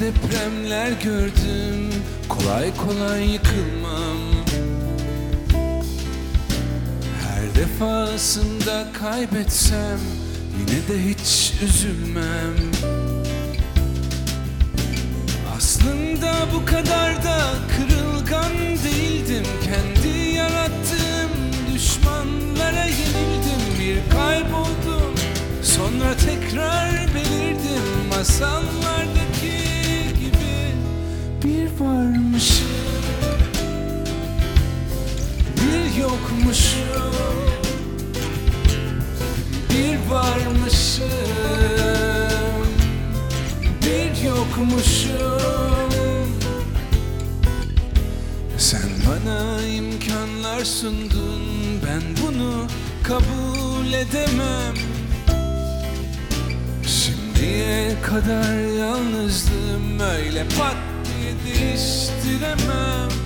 depremler gördüm. Kolay kolay yıkılmam. Her defasında kaybetsem Yine de hiç üzülmem. Aslında bu kadar da kırılgan değildim. Kendi yarattığım düşmanlara yenildim. Bir kayboldum sonra tekrar belirdim. Masallardaki Yokmuşum Sen bana imkanlar sundun Ben bunu kabul edemem. Şimdiye kadar yalnızdım Öyle pat diye değiştiremem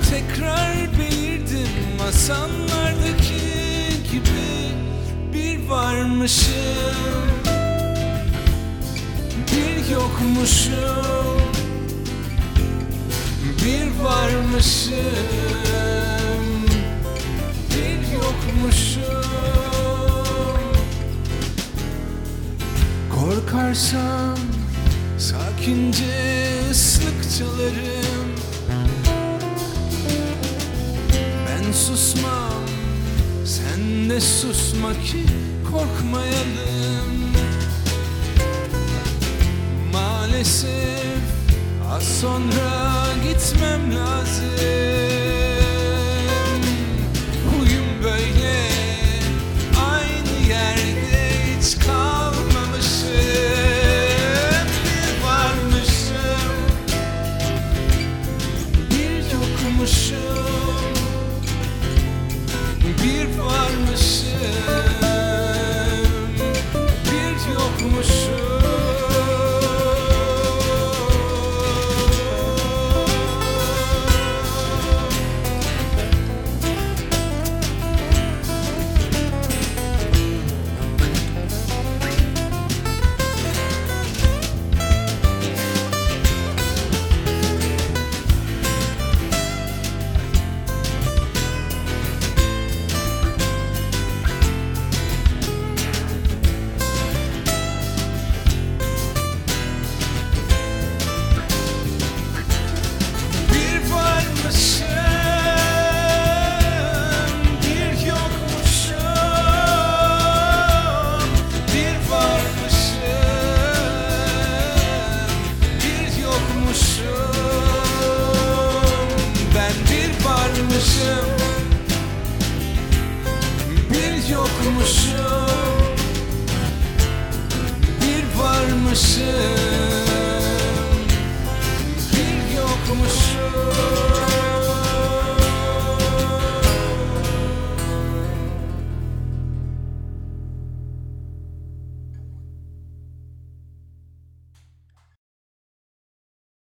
tekrar belirdim Masallardaki gibi bir varmışım. Bir yokmuşum. Bir varmışım. Bir yokmuşum. Korkarsam sakince ıslık çalarım susmam sen de susma ki korkmayalım. Maalesef az sonra gitmem lazım bir yokmuşum.